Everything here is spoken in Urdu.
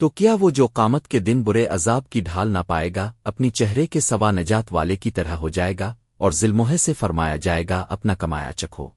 تو کیا وہ جو قامت کے دن برے عذاب کی ڈھال نہ پائے گا، اپنی چہرے کے سوا نجات والے کی طرح ہو جائے گا، اور ظلموہے سے فرمایا جائے گا، اپنا کمایا چکھو۔